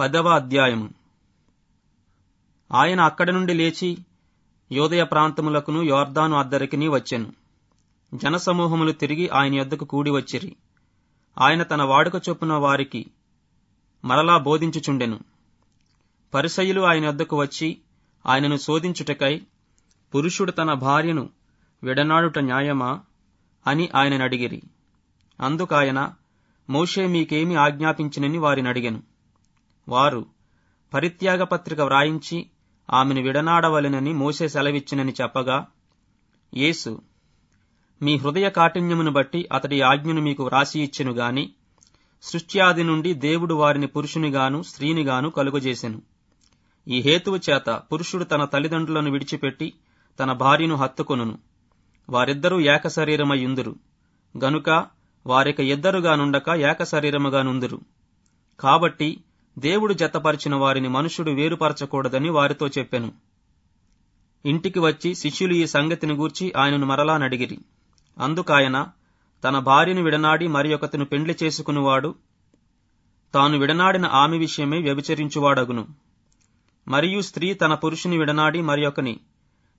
పదవ అధ్యాయము. ఆయన అక్కడి నుండి లేచి యోదయ ప్రాంతములకును యోర్దాను అద్దరికిని వచ్చెను. జనసమూహములు తిరిగి ఆయన యొద్దకు కూడి వచ్చిరి. ఆయన తన వాడుక చొప్పున వారికి మరలా బోధించుచుండెను. పరిసయులు ఆయన యొద్దకు వచ్చి ఆయనను శోధించుటకై పురుషుడు తన భార్యను విడనాడుట న్యాయమా అని ఆయనను అడిగిరి. అందుకాయన మోషే మీకేమి ఆజ్ఞాపించినని వారిని అడిగెను. వారు పరిత్యాగ పత్రిక వ్రాయించి ఆమెను విడనాడవలెనని మోసే సెలవిచ్చినని చెప్పగా యేసు మీ హృదయ కాఠిన్యమును బట్టి అతడి ఆజ్ఞను మీకు వ్రాసి ఇచ్చెను గాని సృష్ట్యాది నుండి దేవుడు వారిని పురుషునిగాను స్త్రీనిగాను కలుగజేసెను. ఈ హేతువు చేత పురుషుడు తన తల్లిదండ్రులను విడిచిపెట్టి తన భార్యను హత్తుకొనును. వారిద్దరూ ఏక శరీరమయ్యుందురు గనుక వారిక ఇద్దరుగానుండక ఏక శరీరముగా నుందురు కాబట్టి దేవుడు జతపరిచిన వారిని మనుషుడు వేరుపరచకూడదని వారితో చెప్పెను. ఇంటికి వచ్చి శిష్యులు ఈ సంగతిని గూర్చి ఆయనను మరలా నడిగిరి. అందుకాయన తన భార్యను విడనాడి మరి ఒకతను పెండ్లి చేసుకునివాడు. తాను విడనాడిన ఆమె విషయమే వ్యభిచరించువాడగును. మరియు స్త్రీ తన పురుషుని విడనాడి మరి ఒకని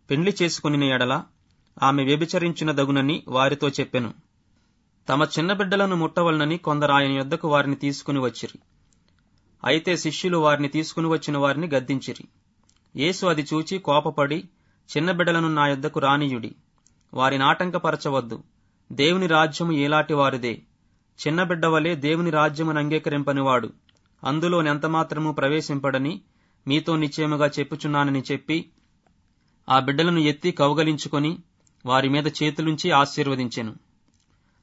పెండ్లి చేసుకుని ఎడల ఆమె వ్యభిచరించినదగునని వారితో చెప్పెను. తమ చిన్న బిడ్డలను ముట్టవలనని కొందరు ఆయన యొద్దకు వారిని తీసుకుని వచ్చిరి. అయితే శిష్యులు వారిని తీసుకుని వచ్చిన వారిని గద్దించిరి. యేసు అది చూచి కోపపడి చిన్న బిడ్డలను నా యొద్దకు రానియుడి. వారిని ఆటంకపరచవద్దు. దేవుని రాజ్యము ఏలాటి వారిదే. చిన్న బిడ్డ వలె దేవుని రాజ్యమును అంగీకరింపనివాడు. అందులో ఎంతమాత్రము ప్రవేశింపడని మీతో నిశ్చయముగా చెప్పుచున్నానని చెప్పి ఆ బిడ్డలను ఎత్తి కౌగలించుకొని వారి మీద చేతులుంచి ఆశీర్వదించెను.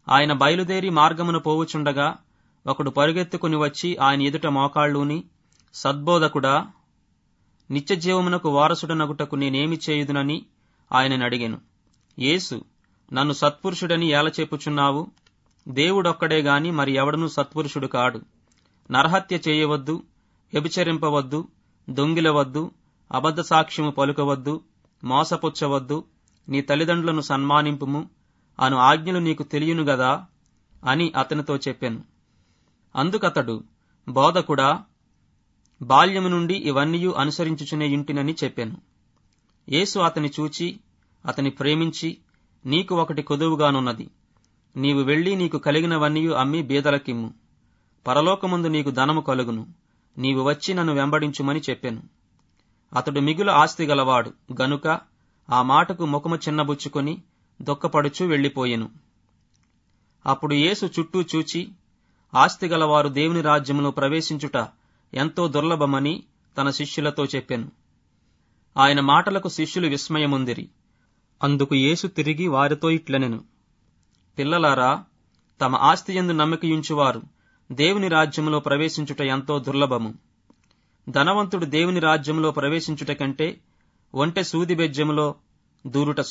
ఆయన బయలుదేరి మార్గమును పోవుచుండగా ఒకడు పరుగెత్తుకుని వచ్చి ఆయన ఎదుట మోకాళ్ళూని సద్బోధకుడా నిత్యజీవమునకు వారసుడనగుటకు నేనేమి చేయుదునని ఆయనను అడిగాను. యేసు నన్ను సత్పురుషుడని ఎలా చెప్పుచున్నావు? దేవుడొక్కడే గాని మరి ఎవడనూ సత్పురుషుడు కాడు. నరహత్య చేయవద్దు వ్యభిచరింపవద్దు దొంగిలవద్దు అబద్ధ సాక్ష్యము పలుకవద్దు మోసపుచ్చవద్దు నీ తల్లిదండ్రులను సన్మానింపుము అను ఆజ్ఞలు నీకు తెలియను గదా అని అతనితో చెప్పాను. అందుకతడు బోధకుడా బాల్యము నుండి ఇవన్నీయూ అనుసరించుచునే ఇంటినని చెప్పాను. యేసు అతని చూచి అతని ప్రేమించి నీకు ఒకటి కొదువుగానున్నది. నీవు వెళ్ళి నీకు కలిగినవన్నీ అమ్మి బీదలకిమ్ము. పరలోకముందు నీకు ధనము కలుగును. నీవు వచ్చి నన్ను వెంబడించుమని చెప్పాను. అతడు మిగుల ఆస్తి గలవాడు. గనుక ఆ మాటకు ముఖము చిన్నబుచ్చుకొని దుఃఖపడుచు వెళ్ళిపోయెను అప్పుడు యేసు చుట్టూ చూచి ఆస్తి గలవారు దేవుని రాజ్యములో ప్రవేశించుట ఎంతో దుర్లభమని తన శిష్యులతో చెప్పాను. ఆయన మాటలకు శిష్యులు విస్మయముందిరి. అందుకు యేసు తిరిగి వారితో ఇట్లనెను. పిల్లలారా తమ ఆస్తి ఎందు నమ్మకయుంచువారు దేవుని రాజ్యములో ప్రవేశించుట ఎంతో దుర్లభము. ధనవంతుడు దేవుని రాజ్యములో ప్రవేశించుట కంటే ఒంటె సూది బెజ్జములో దూరుట